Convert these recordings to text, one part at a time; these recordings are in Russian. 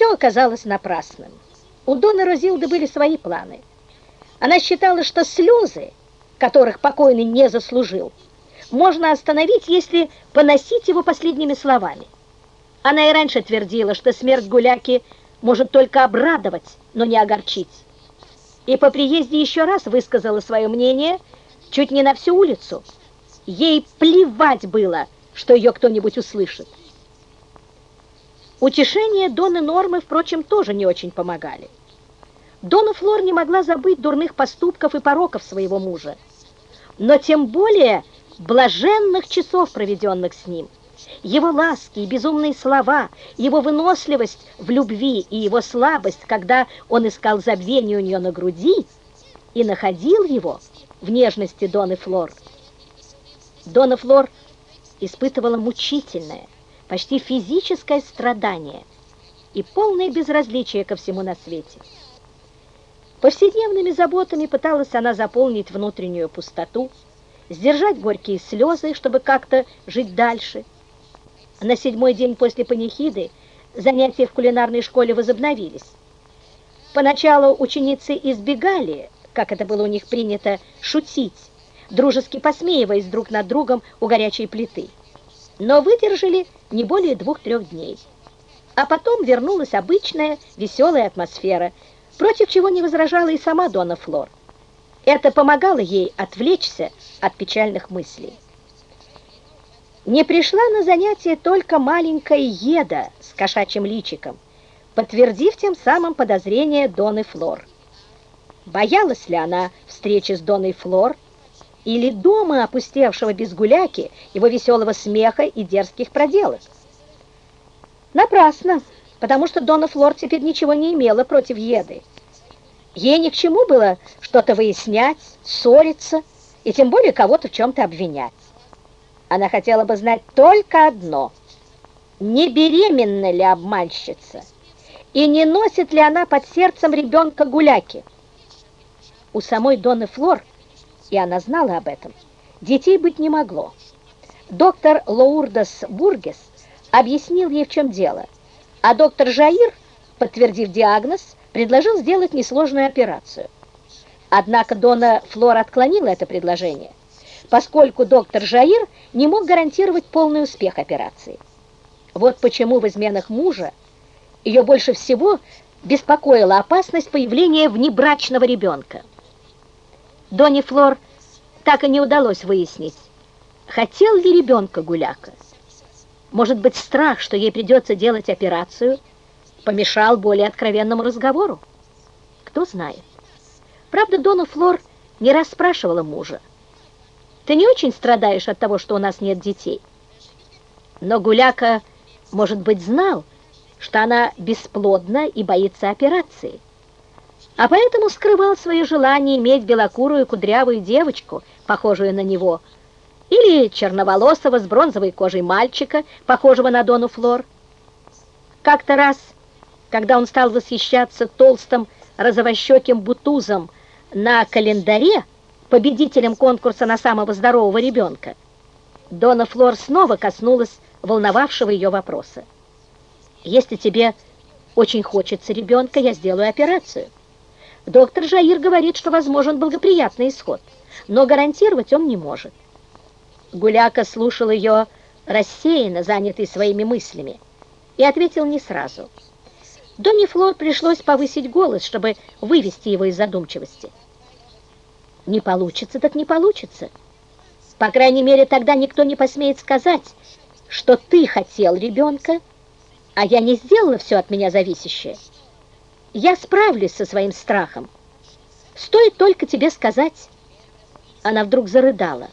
все оказалось напрасным. У Дона Розилды были свои планы. Она считала, что слезы, которых покойный не заслужил, можно остановить, если поносить его последними словами. Она и раньше твердила, что смерть Гуляки может только обрадовать, но не огорчить. И по приезде еще раз высказала свое мнение чуть не на всю улицу. Ей плевать было, что ее кто-нибудь услышит. Утешения Доны Нормы, впрочем, тоже не очень помогали. Дона Флор не могла забыть дурных поступков и пороков своего мужа, но тем более блаженных часов, проведенных с ним. Его ласки и безумные слова, его выносливость в любви и его слабость, когда он искал забвение у нее на груди и находил его в нежности Доны Флор. Дона Флор испытывала мучительное, почти физическое страдание и полное безразличие ко всему на свете. Повседневными заботами пыталась она заполнить внутреннюю пустоту, сдержать горькие слезы, чтобы как-то жить дальше. На седьмой день после панихиды занятия в кулинарной школе возобновились. Поначалу ученицы избегали, как это было у них принято, шутить, дружески посмеиваясь друг над другом у горячей плиты но выдержали не более двух-трех дней. А потом вернулась обычная веселая атмосфера, против чего не возражала и сама Дона Флор. Это помогало ей отвлечься от печальных мыслей. Не пришла на занятие только маленькая Еда с кошачьим личиком, подтвердив тем самым подозрение Доны Флор. Боялась ли она встречи с Доной Флор, или дома, опустевшего без гуляки, его веселого смеха и дерзких проделок. Напрасно, потому что Дона Флор теперь ничего не имела против Еды. Ей ни к чему было что-то выяснять, ссориться и тем более кого-то в чем-то обвинять. Она хотела бы знать только одно – не беременна ли обманщица и не носит ли она под сердцем ребенка гуляки. У самой Доны Флор – и она знала об этом, детей быть не могло. Доктор Лоурдас Бургес объяснил ей, в чем дело, а доктор Жаир, подтвердив диагноз, предложил сделать несложную операцию. Однако Дона Флор отклонила это предложение, поскольку доктор Жаир не мог гарантировать полный успех операции. Вот почему в изменах мужа ее больше всего беспокоила опасность появления внебрачного ребенка. Доне Флор так и не удалось выяснить, хотел ли ребенка Гуляка. Может быть, страх, что ей придется делать операцию, помешал более откровенному разговору? Кто знает. Правда, Дона Флор не расспрашивала мужа. Ты не очень страдаешь от того, что у нас нет детей? Но Гуляка, может быть, знал, что она бесплодна и боится операции а поэтому скрывал свое желание иметь белокурую кудрявую девочку, похожую на него, или черноволосого с бронзовой кожей мальчика, похожего на Дону Флор. Как-то раз, когда он стал восхищаться толстым розовощеким бутузом на календаре, победителем конкурса на самого здорового ребенка, Дона Флор снова коснулась волновавшего ее вопроса. «Если тебе очень хочется ребенка, я сделаю операцию». Доктор Жаир говорит, что возможен благоприятный исход, но гарантировать он не может. Гуляка слушал ее рассеянно, занятый своими мыслями, и ответил не сразу. Доне Флор пришлось повысить голос, чтобы вывести его из задумчивости. Не получится, так не получится. По крайней мере, тогда никто не посмеет сказать, что ты хотел ребенка, а я не сделала все от меня зависящее. Я справлюсь со своим страхом. Стоит только тебе сказать. Она вдруг зарыдала.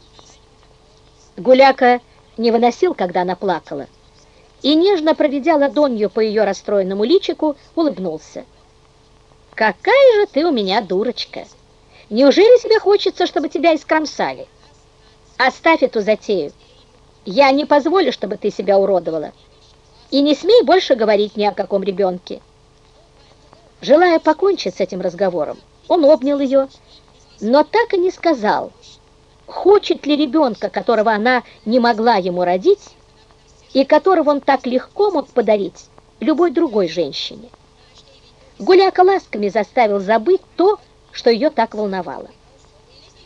Гуляка не выносил, когда она плакала, и, нежно проведя ладонью по ее расстроенному личику, улыбнулся. «Какая же ты у меня дурочка! Неужели тебе хочется, чтобы тебя искромсали? Оставь эту затею. Я не позволю, чтобы ты себя уродовала. И не смей больше говорить ни о каком ребенке. Желая покончить с этим разговором, он обнял ее, но так и не сказал, хочет ли ребенка, которого она не могла ему родить, и которого он так легко мог подарить любой другой женщине. Гуляка ласками заставил забыть то, что ее так волновало.